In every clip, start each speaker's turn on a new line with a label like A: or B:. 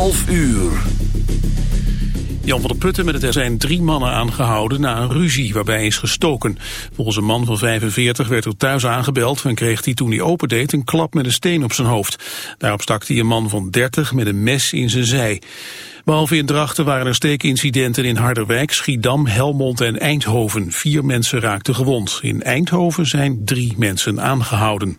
A: 11 uur.
B: Jan van der Putten met het er zijn drie mannen aangehouden na een ruzie waarbij is gestoken. Volgens een man van 45 werd er thuis aangebeld en kreeg hij toen hij opendeed een klap met een steen op zijn hoofd. Daarop stak hij een man van 30 met een mes in zijn zij. Behalve in Drachten waren er steekincidenten in Harderwijk, Schiedam, Helmond en Eindhoven. Vier mensen raakten gewond. In Eindhoven zijn drie mensen aangehouden.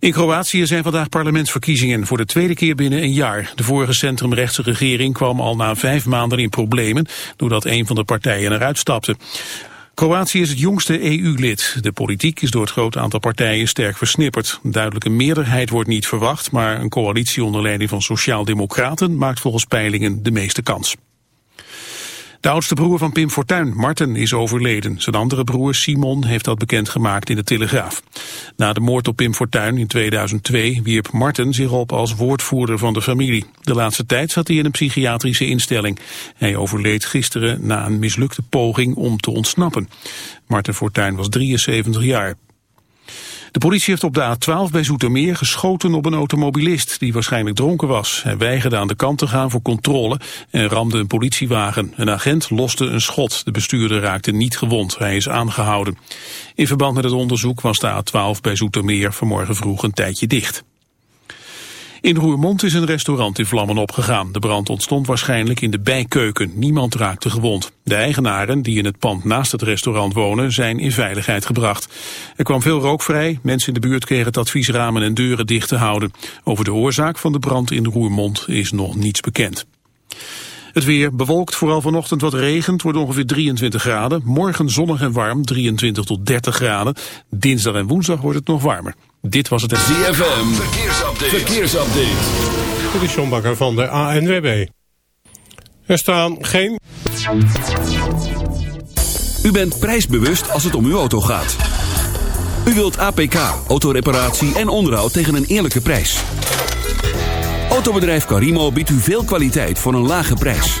B: In Kroatië zijn vandaag parlementsverkiezingen voor de tweede keer binnen een jaar. De vorige centrumrechtse regering kwam al na vijf maanden in problemen doordat een van de partijen eruit stapte. Kroatië is het jongste EU-lid. De politiek is door het grote aantal partijen sterk versnipperd. Een duidelijke meerderheid wordt niet verwacht, maar een coalitie onder leiding van Sociaal-Democraten maakt volgens peilingen de meeste kans. De oudste broer van Pim Fortuyn, Marten, is overleden. Zijn andere broer Simon heeft dat bekendgemaakt in de Telegraaf. Na de moord op Pim Fortuyn in 2002 wierp Marten zich op als woordvoerder van de familie. De laatste tijd zat hij in een psychiatrische instelling. Hij overleed gisteren na een mislukte poging om te ontsnappen. Marten Fortuyn was 73 jaar. De politie heeft op de A12 bij Zoetermeer geschoten op een automobilist die waarschijnlijk dronken was. Hij weigerde aan de kant te gaan voor controle en ramde een politiewagen. Een agent loste een schot. De bestuurder raakte niet gewond. Hij is aangehouden. In verband met het onderzoek was de A12 bij Zoetermeer vanmorgen vroeg een tijdje dicht. In Roermond is een restaurant in vlammen opgegaan. De brand ontstond waarschijnlijk in de bijkeuken. Niemand raakte gewond. De eigenaren, die in het pand naast het restaurant wonen, zijn in veiligheid gebracht. Er kwam veel rook vrij. Mensen in de buurt kregen het advies ramen en deuren dicht te houden. Over de oorzaak van de brand in Roermond is nog niets bekend. Het weer bewolkt, vooral vanochtend wat regent, wordt ongeveer 23 graden. Morgen zonnig en warm, 23 tot 30 graden. Dinsdag en woensdag wordt het nog warmer. Dit was het...
A: ZFM, verkeersupdate. verkeersupdate.
C: Dit is John Bakker van de ANWB. Er staan geen...
A: U bent prijsbewust als het om uw auto gaat. U wilt APK, autoreparatie en onderhoud tegen een eerlijke prijs. Autobedrijf Carimo biedt u veel kwaliteit voor een lage prijs.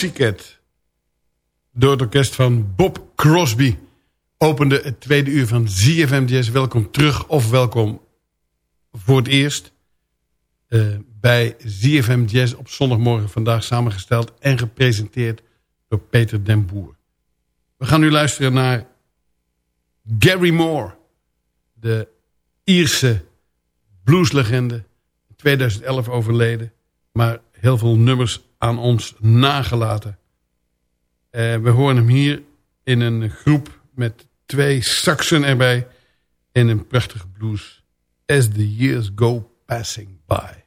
D: Pussycat. Door het orkest van Bob Crosby. Opende het tweede uur van ZFM Jazz. Welkom terug of welkom voor het eerst. Uh, bij ZFM Jazz op zondagmorgen vandaag samengesteld en gepresenteerd door Peter den Boer. We gaan nu luisteren naar Gary Moore. De Ierse blueslegende. In 2011 overleden. Maar heel veel nummers aan ons nagelaten. Uh, we horen hem hier in een groep met twee saxen erbij. En een prachtige blues. As the years go passing by.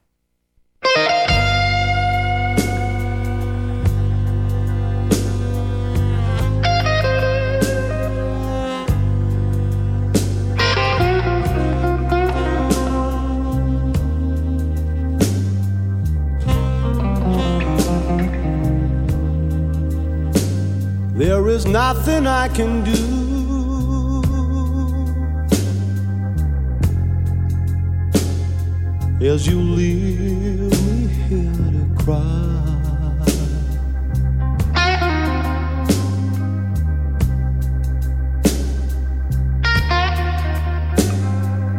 E: There is nothing I can do. As you leave me here to cry.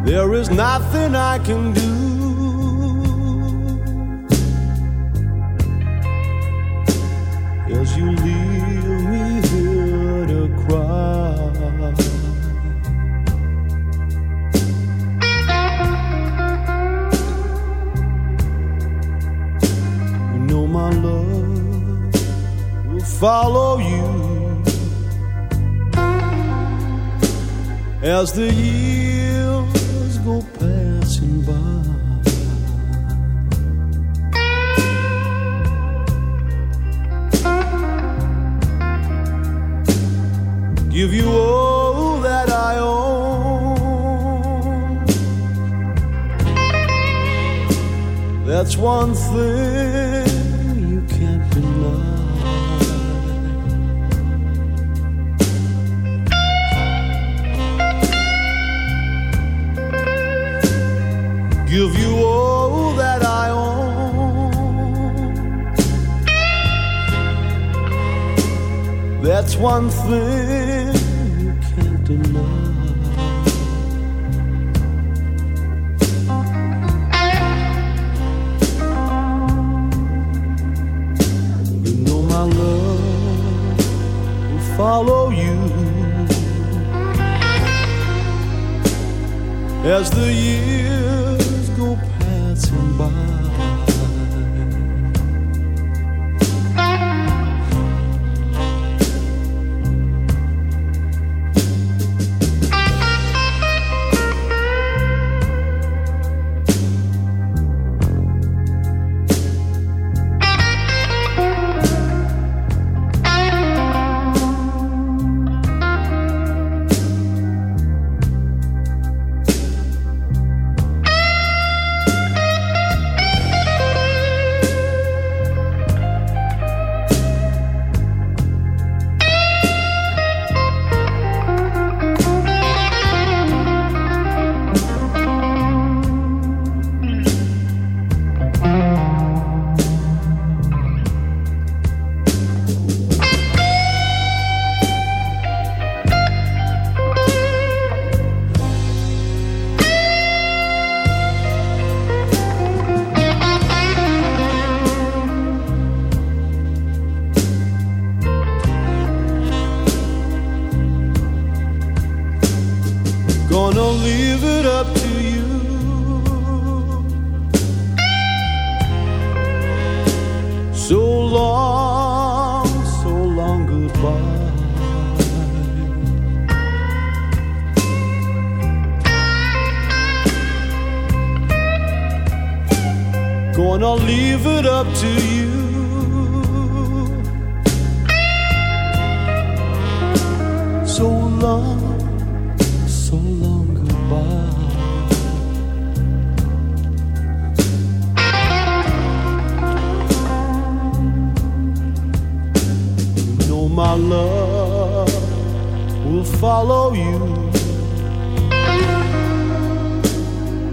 E: There is nothing I can do. As you leave follow you as the years go passing by. give you all that I own. That's one thing That's leave it up to you. So long, so long goodbye. Gonna leave it up to you. So long my love will follow you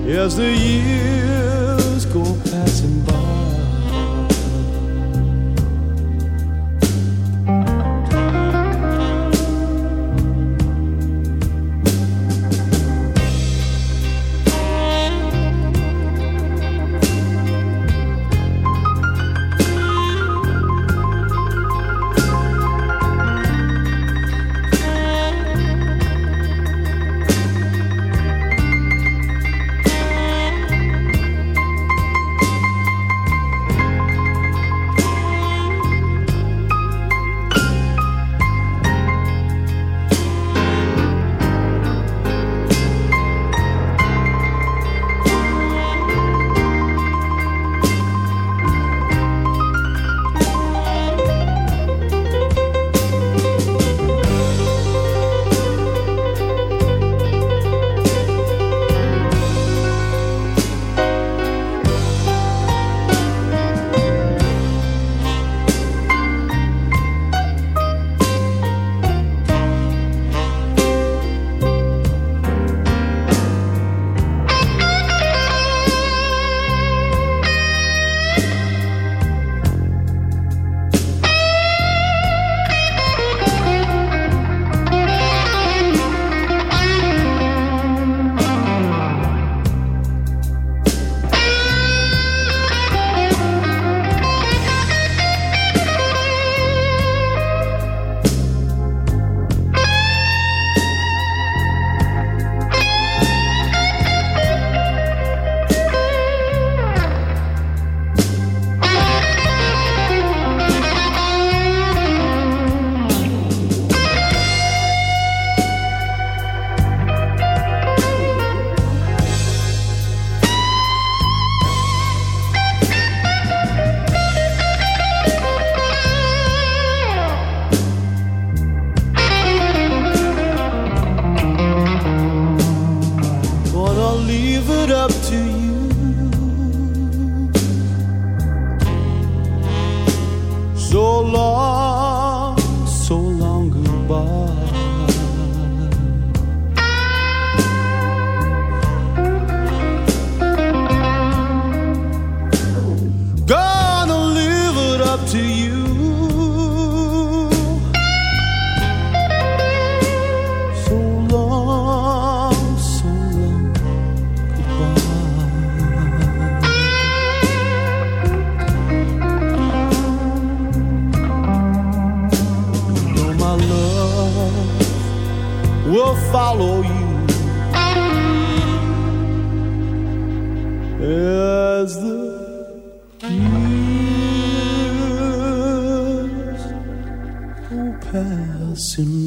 E: as the years go passing by. As the years go passing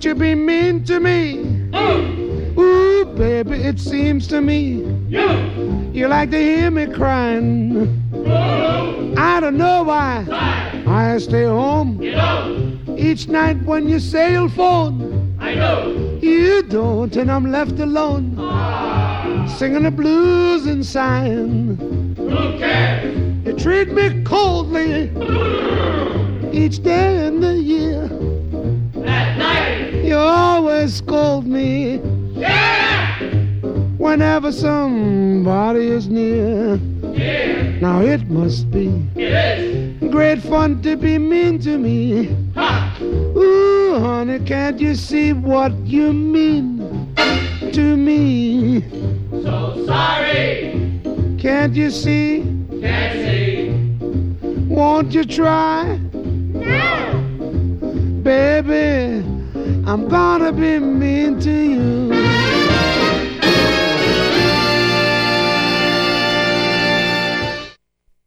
F: You! Why you be mean to me? Hmm. Ooh, baby, it seems to me you, you like to hear me crying. I don't know why I stay home each night when you sail phone. I know you don't, and I'm left alone ah. singing the blues and sighing. Who cares? You treat me coldly each day in the year. Always scold me. Yeah! Whenever somebody is near. Yeah. Now it must be. It is. Great fun to be mean to me. Ha! Ooh, honey, can't you see what you mean to me? So sorry. Can't you see? Can't see. Won't you try? No. Baby, I'm gonna be mean to you.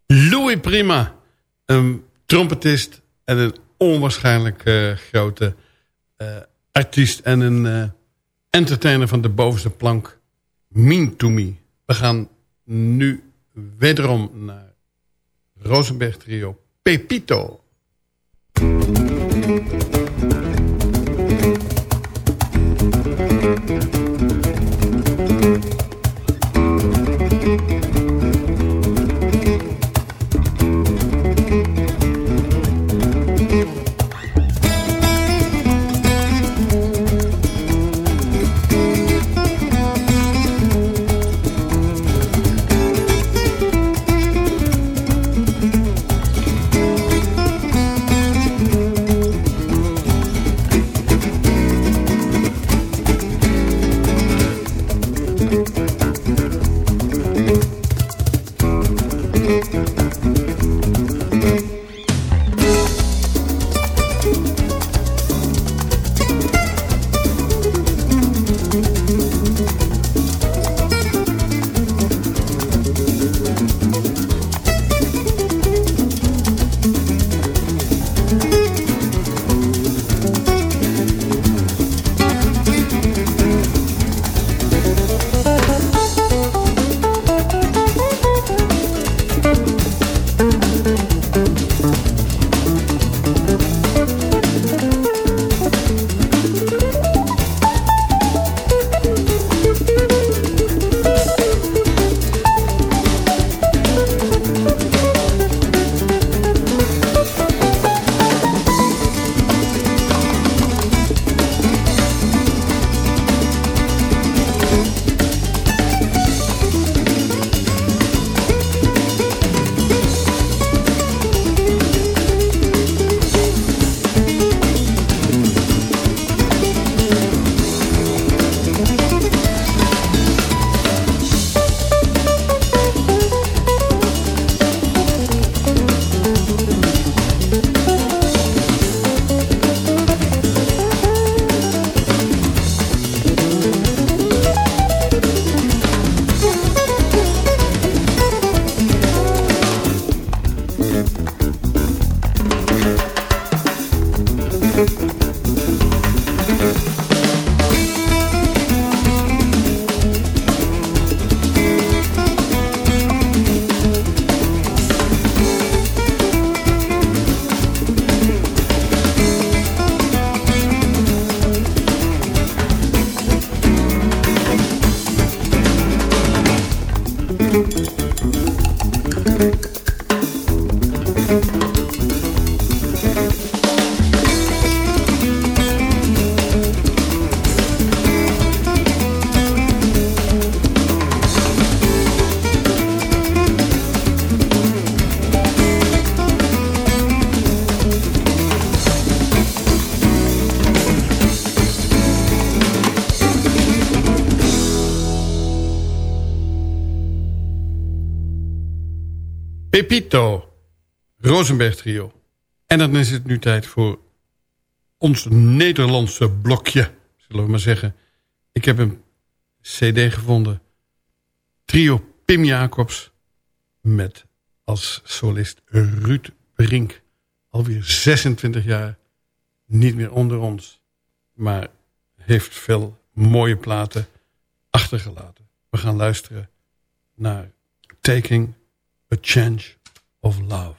D: Louis Prima, een trompetist en een onwaarschijnlijk eh, grote eh, artiest en een eh, entertainer van de bovenste plank. Mean to me. We gaan nu wederom naar Rosenberg trio Pepito. Pepito, Rosenberg trio. En dan is het nu tijd voor ons Nederlandse blokje, zullen we maar zeggen. Ik heb een cd gevonden. Trio Pim Jacobs met als solist Ruud Brink. Alweer 26 jaar niet meer onder ons. Maar heeft veel mooie platen achtergelaten. We gaan luisteren naar Taking a Change of Love.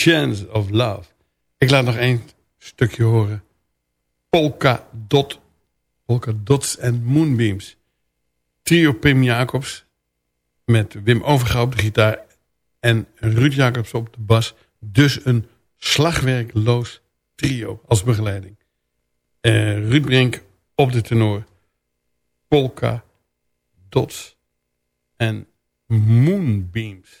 D: Chance of Love. Ik laat nog één stukje horen. Polka Dot. Polka Dots en Moonbeams. Trio Pim Jacobs. Met Wim Overgouw op de gitaar. En Ruud Jacobs op de bas. Dus een slagwerkloos trio als begeleiding. Eh, Ruud Brink op de tenor. Polka Dots en Moonbeams.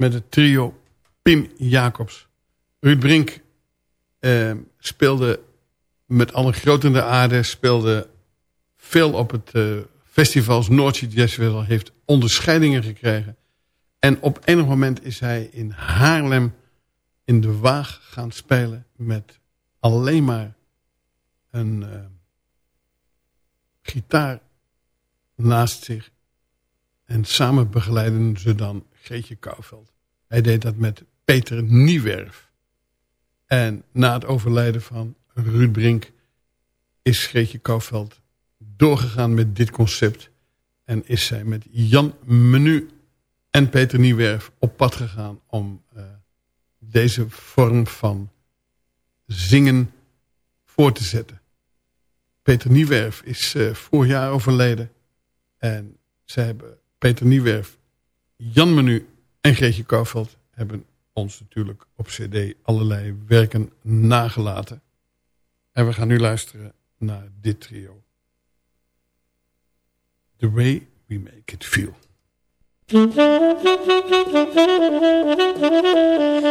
D: Met het trio Pim Jacobs. Ruud Brink eh, speelde met alle groten de aarde, speelde veel op het uh, festivals Noordzee Jazz Festival, heeft onderscheidingen gekregen. En op enig moment is hij in Haarlem in de Waag gaan spelen met alleen maar een uh, gitaar naast zich. En samen begeleiden ze dan Greetje Kouwveld. Hij deed dat met Peter Niewerf. En na het overlijden van Ruud Brink is Greetje Kouwveld doorgegaan met dit concept. En is zij met Jan Menu en Peter Niewerf op pad gegaan om uh, deze vorm van zingen voor te zetten. Peter Niewerf is uh, vorig jaar overleden. En ze hebben Peter Niewerf, Jan Menu en Greetje Kouwveld hebben ons natuurlijk op cd allerlei werken nagelaten. En we gaan nu luisteren naar dit trio. The Way We Make It Feel.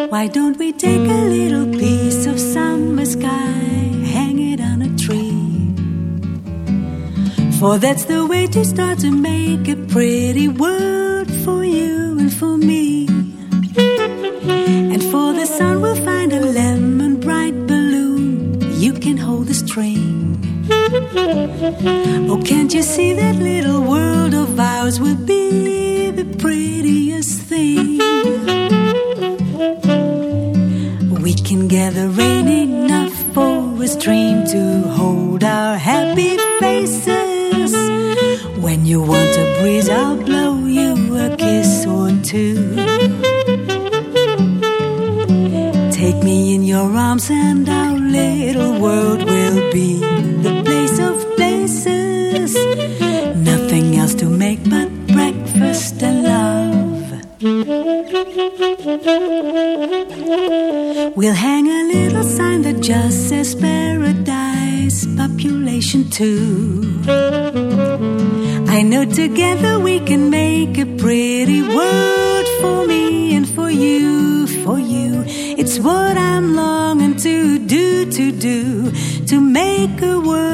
G: Why don't we take a little piece of summer sky, hang it on a tree? For that's the way to start to make a pretty world for me. And for the sun, we'll find a lemon bright balloon. You can hold the string. Oh, can't you see that little world of ours will be the prettiest thing? We can gather rain enough for a stream to hold our happy faces. When you want a breeze, I'll arms and our little world will be the place of places. Nothing else to make but breakfast and love. We'll hang a little sign that just says paradise, population two. I know together we can make a pretty world to make a world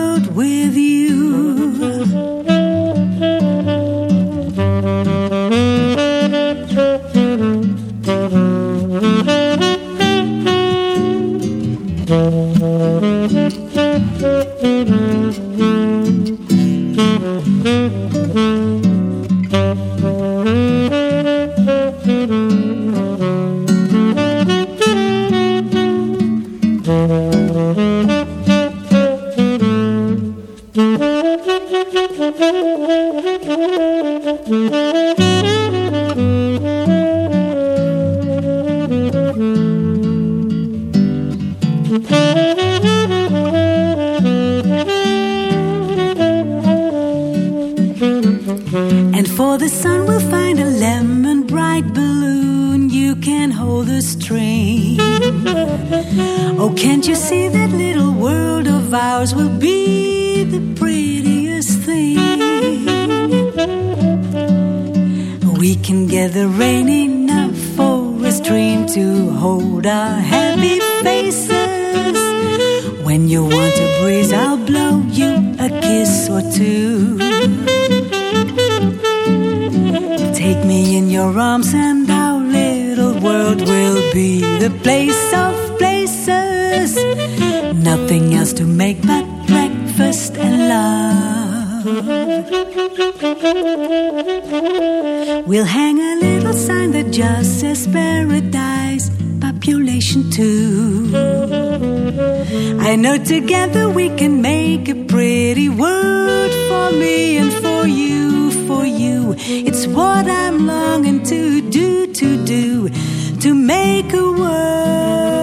G: And for the sun, we'll find a lemon bright balloon. You can hold the string. Oh, can't you see that little world of ours will be the prettiest thing? We can gather rain enough for a stream to hold our happy faces. When you want a breeze, I'll blow you a kiss or two. Take me in your arms and our little world will be the place of places. Nothing else to make but breakfast and love. We'll hang a little sign that just says paradise, population two. I know together we can make a pretty world for me and It's what I'm longing to do, to do, to make a world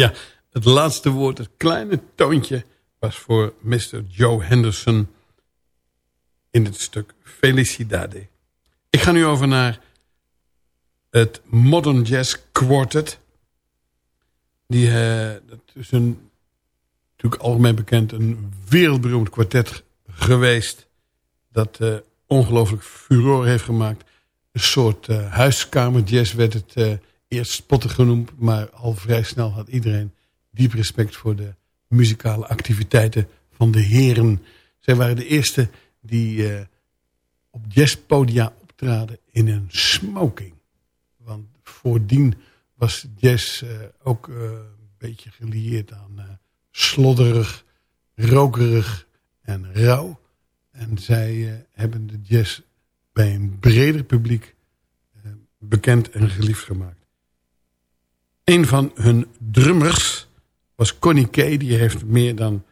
D: Ja, het laatste woord, het kleine toontje, was voor Mr. Joe Henderson in het stuk Felicidade. Ik ga nu over naar het Modern Jazz Quartet. Die, eh, dat is een, natuurlijk algemeen bekend, een wereldberoemd kwartet geweest. Dat eh, ongelooflijk furore heeft gemaakt. Een soort uh, huiskamerjazz werd het eh, eerst spotten genoemd. Maar al vrij snel had iedereen diep respect voor de muzikale activiteiten van de heren. Zij waren de eerste die eh, op jazzpodia optraden in een smoking. Want voordien was jazz eh, ook eh, een beetje gelieerd aan slodderig, rokerig en rauw. En zij hebben de jazz bij een breder publiek bekend en geliefd gemaakt. Een van hun drummers was Connie Kay. Die heeft meer dan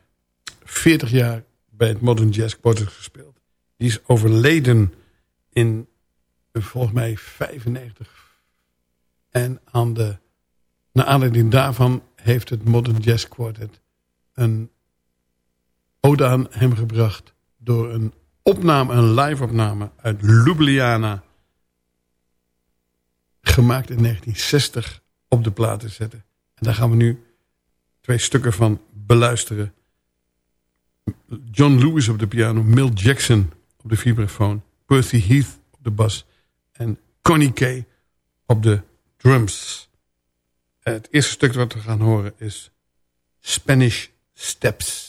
D: 40 jaar bij het Modern Jazz Quartet gespeeld. Die is overleden in volgens mij 95. En aan de, naar aanleiding daarvan heeft het Modern Jazz Quartet een ode aan hem gebracht door een opname, een live opname uit Ljubljana gemaakt in 1960 op de plaat te zetten. En daar gaan we nu twee stukken van beluisteren. John Lewis op de piano, Mill Jackson op de vibrafoon, Percy Heath op de bas en Connie Kay op de drums. Het eerste stuk wat we gaan horen is Spanish Steps.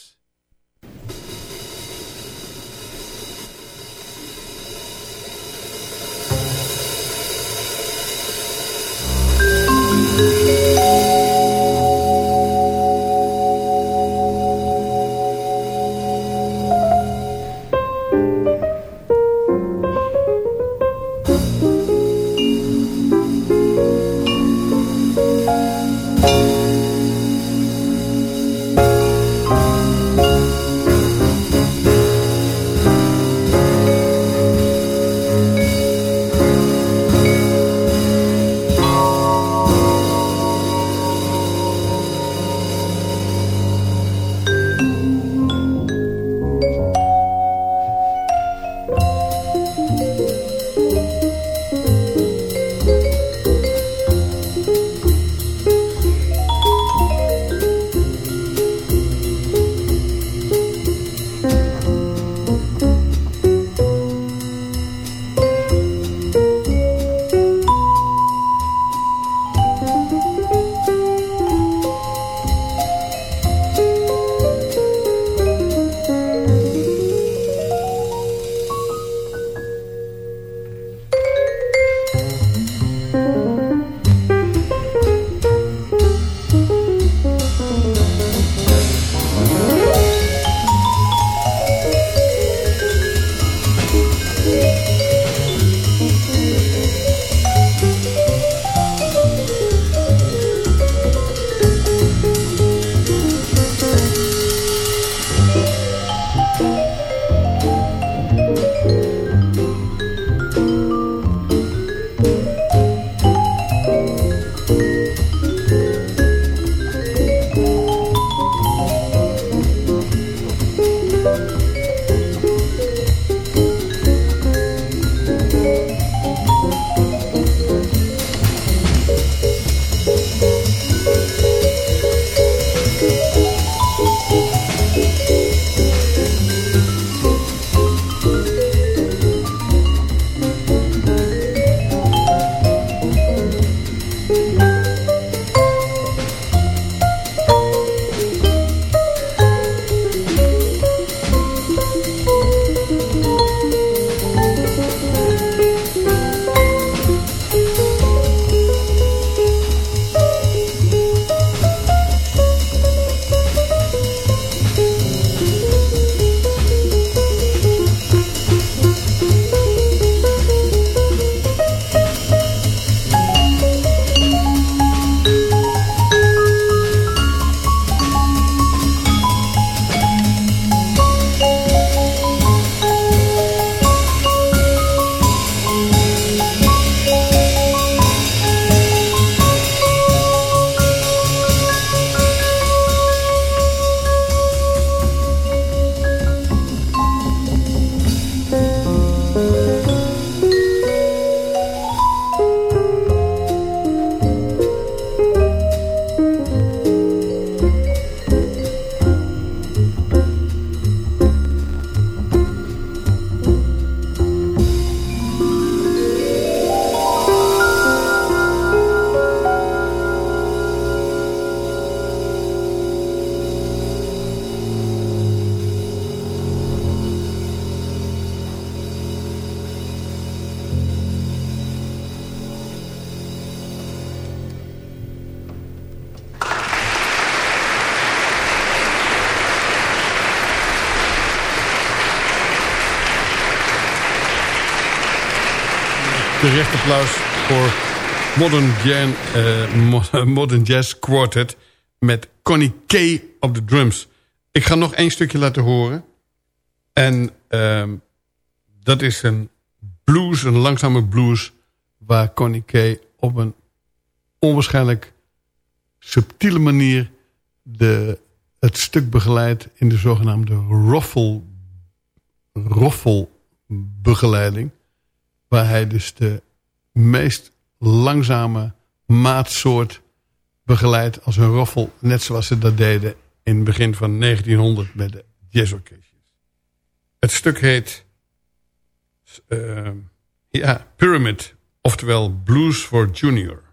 D: Terecht applaus voor Modern, Jan, eh, Mo- Modern Jazz Quartet... met Connie K op de drums. Ik ga nog één stukje laten horen. En ehm, dat is een blues, een langzame blues... waar Connie K op een onwaarschijnlijk subtiele manier... De, het stuk begeleidt in de zogenaamde roffel, roffelbegeleiding... waar hij dus de meest langzame maatsoort begeleidt als een roffel... net zoals ze dat deden in het begin van 1900 met de jazzorkestjes. Het stuk heet eh, ja, Pyramid, oftewel Blues for Junior.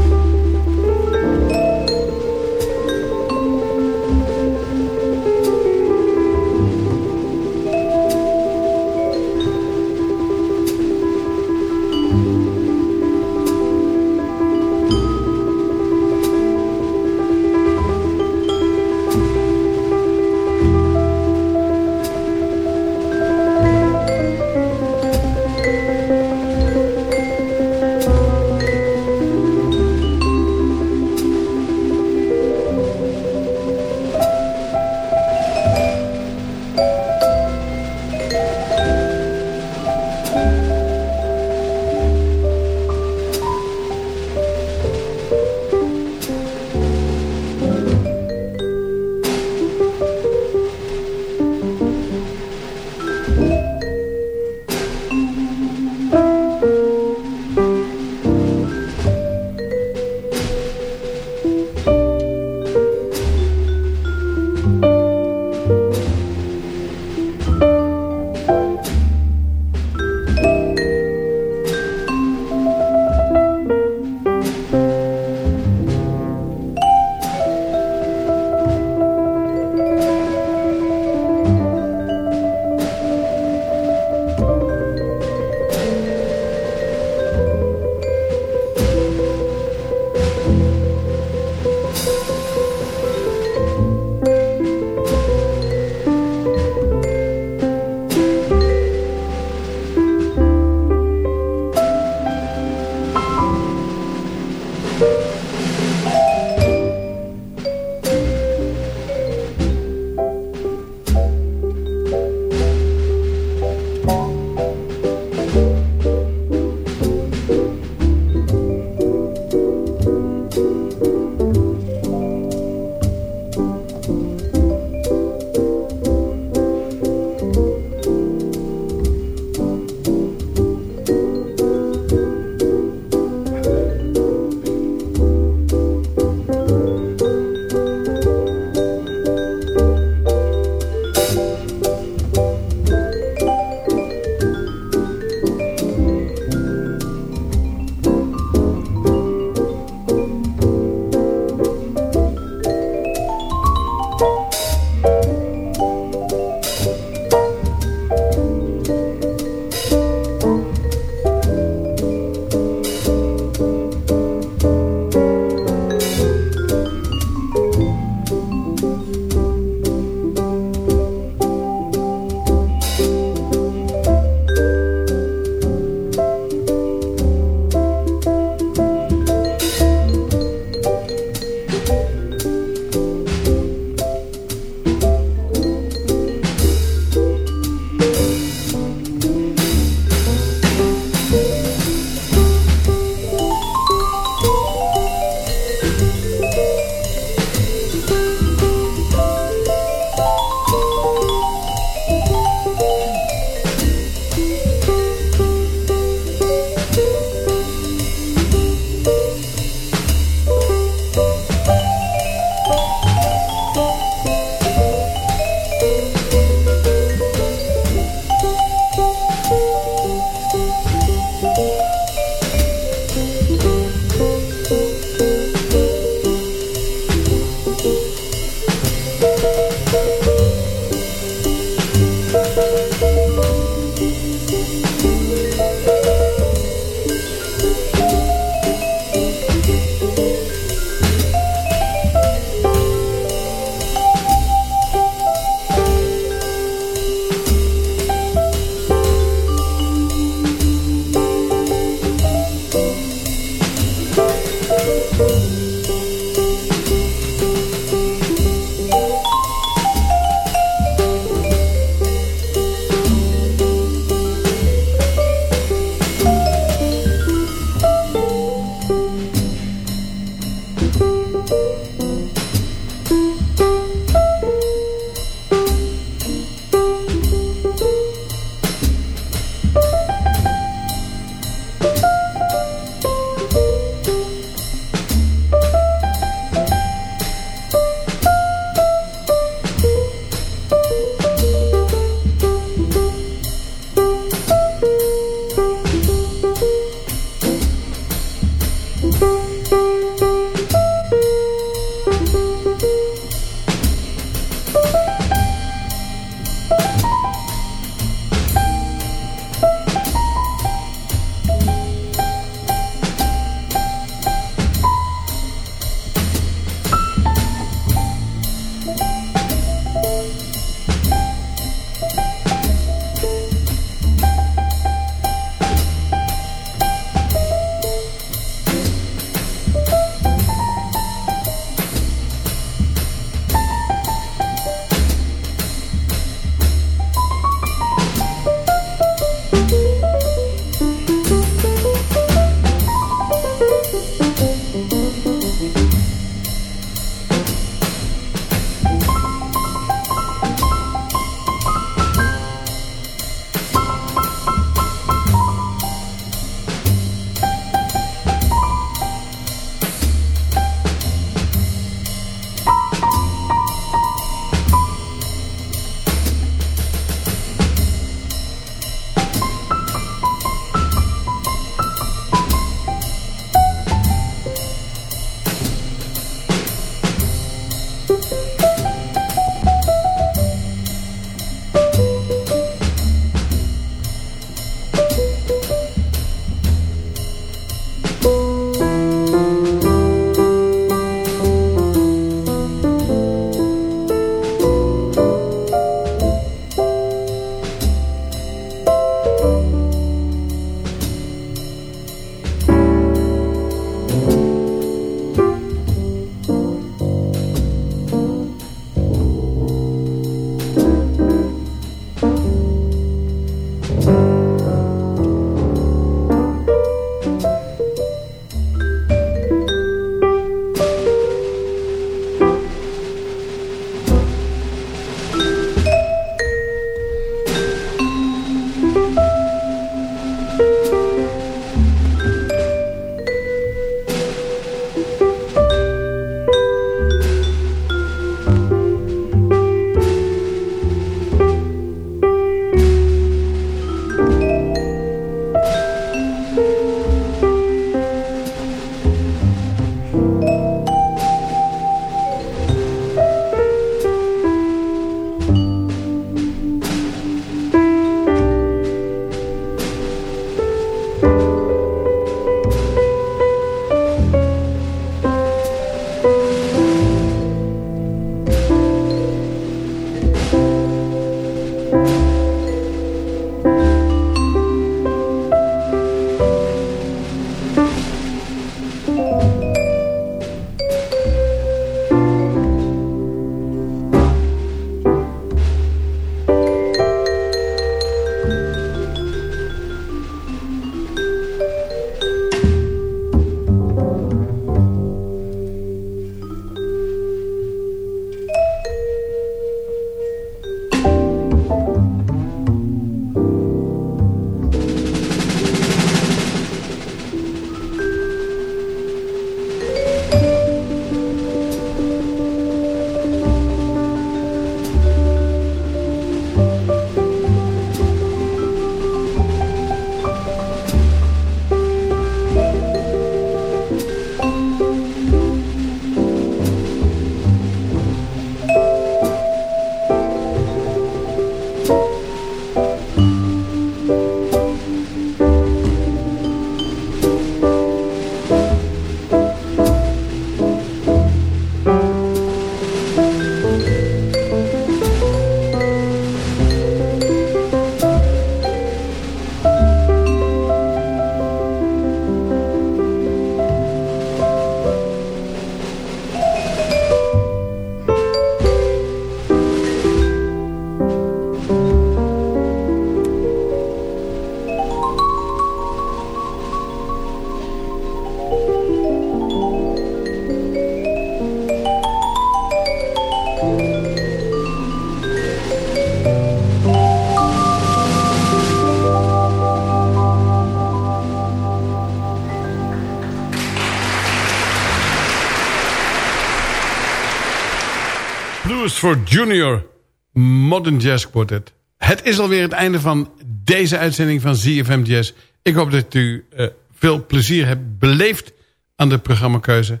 D: Oxford Junior Modern Jazz Quartet. Het is alweer het einde van deze uitzending van ZFM Jazz. Ik hoop dat u uh, veel plezier hebt beleefd aan de programmakeuze.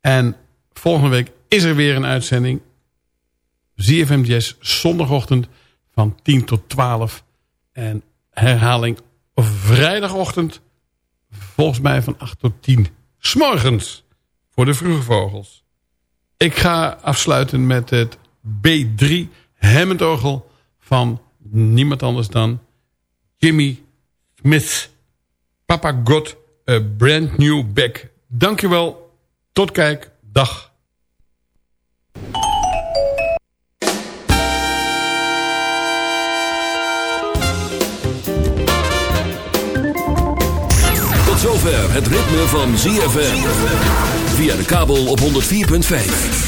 D: En volgende week is er weer een uitzending. ZFM Jazz zondagochtend van 10 tot 12. En herhaling vrijdagochtend volgens mij van 8 tot 10. S'morgens voor de vroege vogels. Ik ga afsluiten met het B3 Hammond orgel van niemand anders dan Jimmy Smith. Papa got a brand new back. Dankjewel. Tot kijk. Dag.
A: Tot zover het ritme van ZFM. Via de kabel op 104.5.